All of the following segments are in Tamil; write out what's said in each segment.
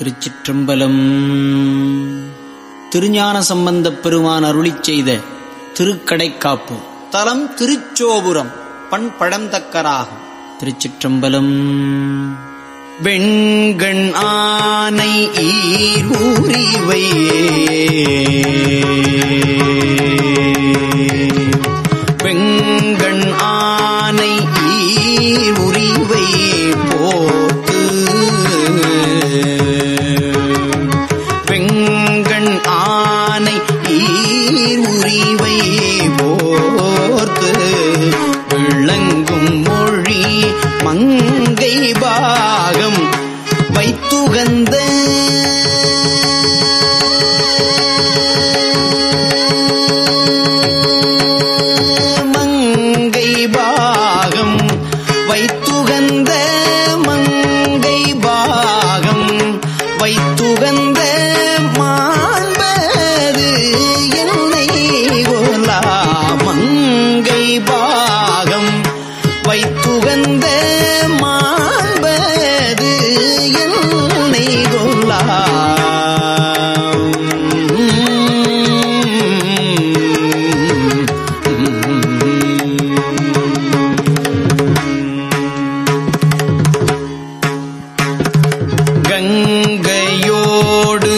திருச்சிற்றம்பலம். திருஞான சம்பந்தப் பெருமான் அருளி செய்த திருக்கடைக்காப்பு. தலம் திருச்சோபுரம் பண் பழந்தக்கராகும். திருச்சிற்றம்பலம். வெண்கண் ஆனை ஈரூரிவையே. உகந்த மாண்பது என்னை கொள்ளா கங்கையோடு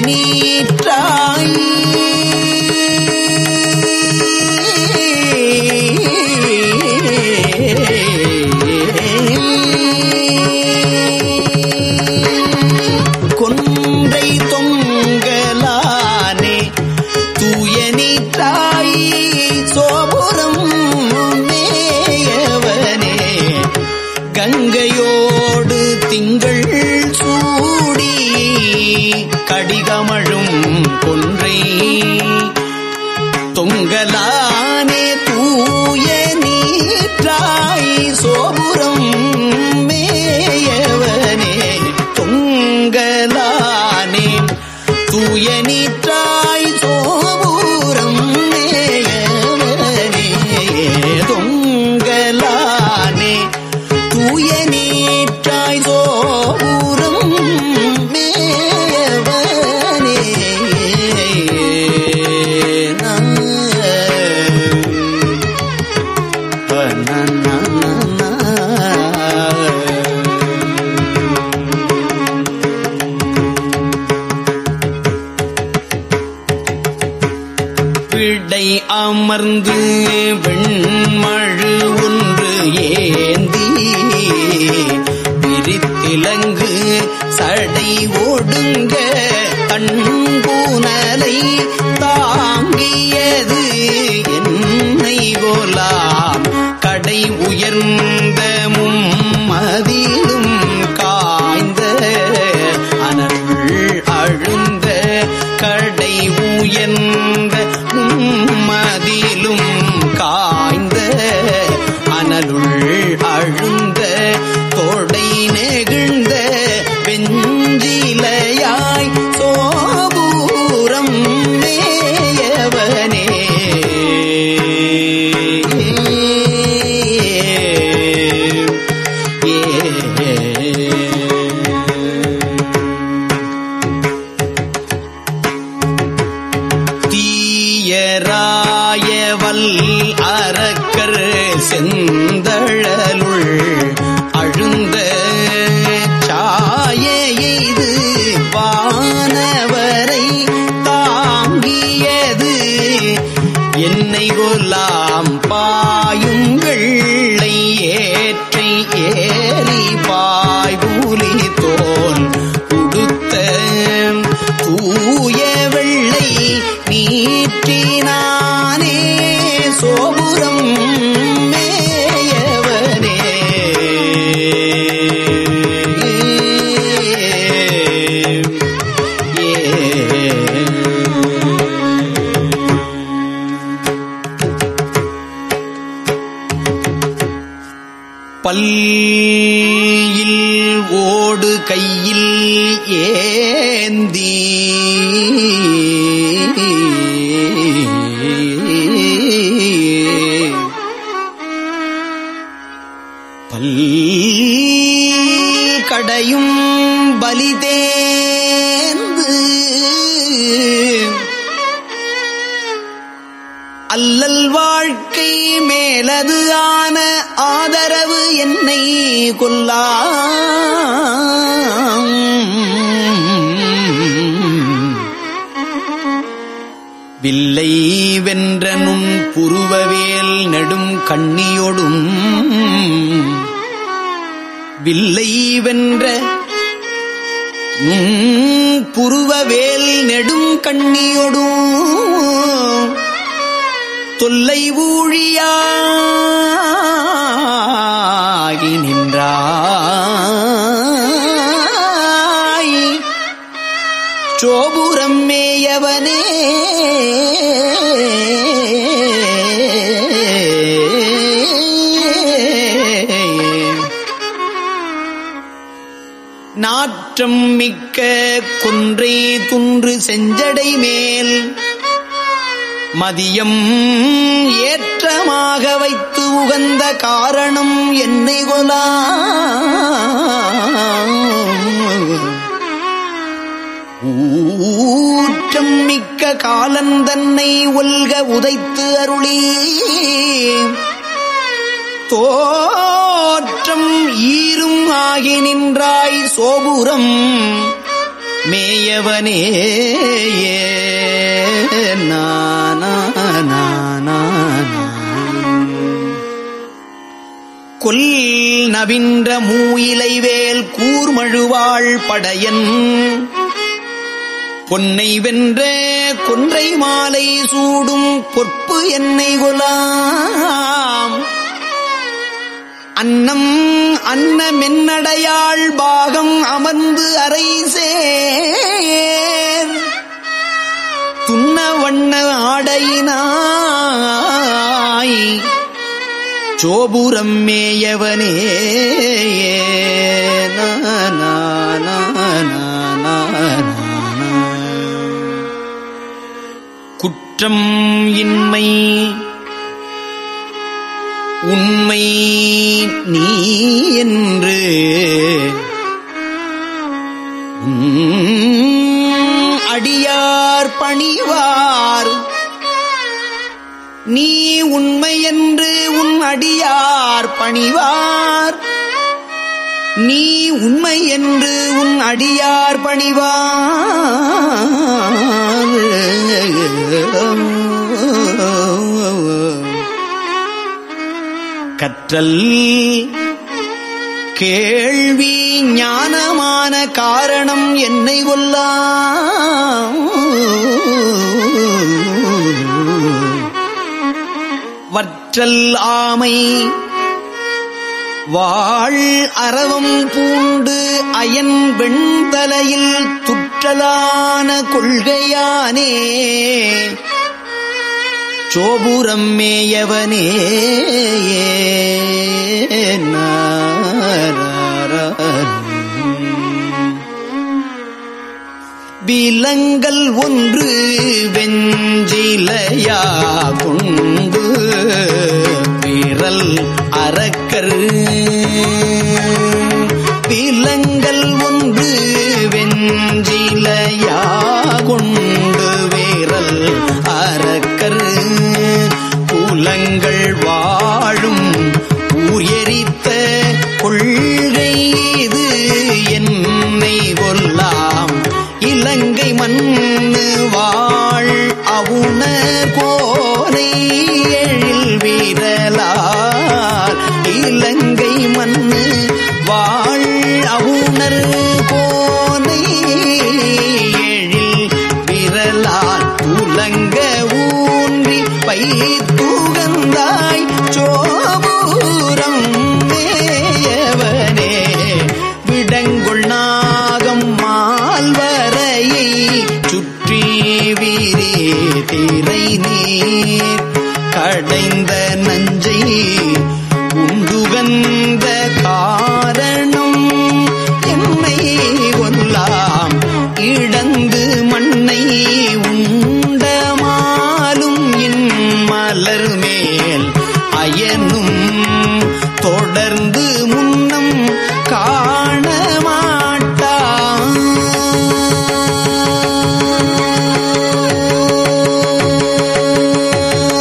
நீற்றாய் தூயனித்த அமர்ந்து வெண்மழு ஒன்று ஏந்தி விரித்திலங்கு சடை ஒடுங்க தன் அரக்கர் செந்த பல்லில் ஓடு கையில் ஏந்தி அல்லல் வாழ்க்கை மேலது ஆன ஆதரவு என்னை கொல்லா வில்லை வென்றனும் புருவவேல் நெடும் கண்ணியொடும். வில்லை வென்ற புருவவேல் நெடும் கண்ணியொடும். தொல்லை ஊழியாகி நின்றாய். சோபுரம் மேயவனே. நாற்றம் மிக்க குன்றை துன்று செஞ்சடை மேல் மதியம் ஏற்றமாக வைத்து உகந்த காரணம் என்னை கொலா. ஊற்றம் மிக்க காலன் தன்னை ஒல்க உதைத்து அருளி தோற்றம் ஈரும் ஆகி நின்றாய் சோபுரம். மேயவனே கொல் நவின்ற மூயிலைவேல் கூர்மழுவாள் படையன். பொன்னை வென்ற கொன்றை மாலை சூடும் பொற்பு என்னை கொலாம். அன்னம் அன்ன மென்னடையாள் பாகம் அமர்ந்து அரை சேர் துன்ன வண்ண ஆடையினாய். சோபுரம் மேயவனே குற்றம் இன்மை உண்மை நீ என்று பணிவார். நீ உண்மை என்று உன் அடியார் பணிவார். நீ உண்மை என்று உன் அடியார் பணிவார். கற்றல் கேள்வி ஞானமான காரணம் என்னை கொல்லா வற்றல் ஆமை வாழ் அறவம் பூண்டு அயன் வெண்தலையில் துற்றலான கொள்கையானே சோபுரம் மேயவனே நான் விலங்கல் ஒன்று வெஞ்சிலையா கொண்டு விரல் அரக்கர் விலங்கல் ஒன்று வெஞ்சிலையா அவுணர் கோரை மலர் மேல் அயனும் தொடர்ந்து முன்னம் காண மாட்டான்.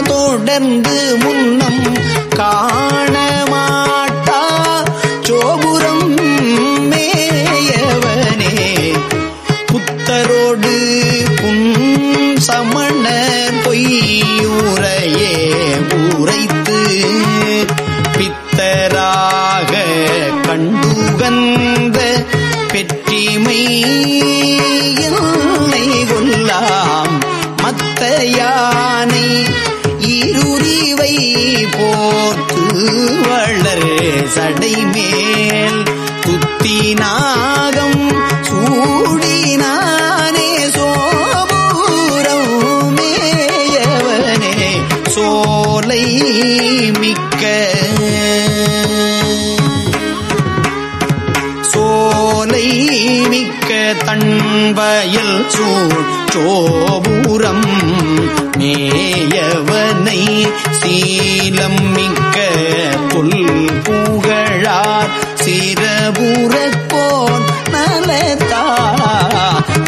தொடர்ந்து முன்னம் காண மாட்டா. சடை மேல் சடைமேல் துத்தினாகம் சூடினானே சோபூரமேயவனே சோலை மிக்க சோலை மிக்க தன்பயல் சூழ் சோபூரம் மேயவனை சீலம் மிக்க புல் பூ சிறபுறப்போன் நலத்தா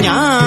ஞான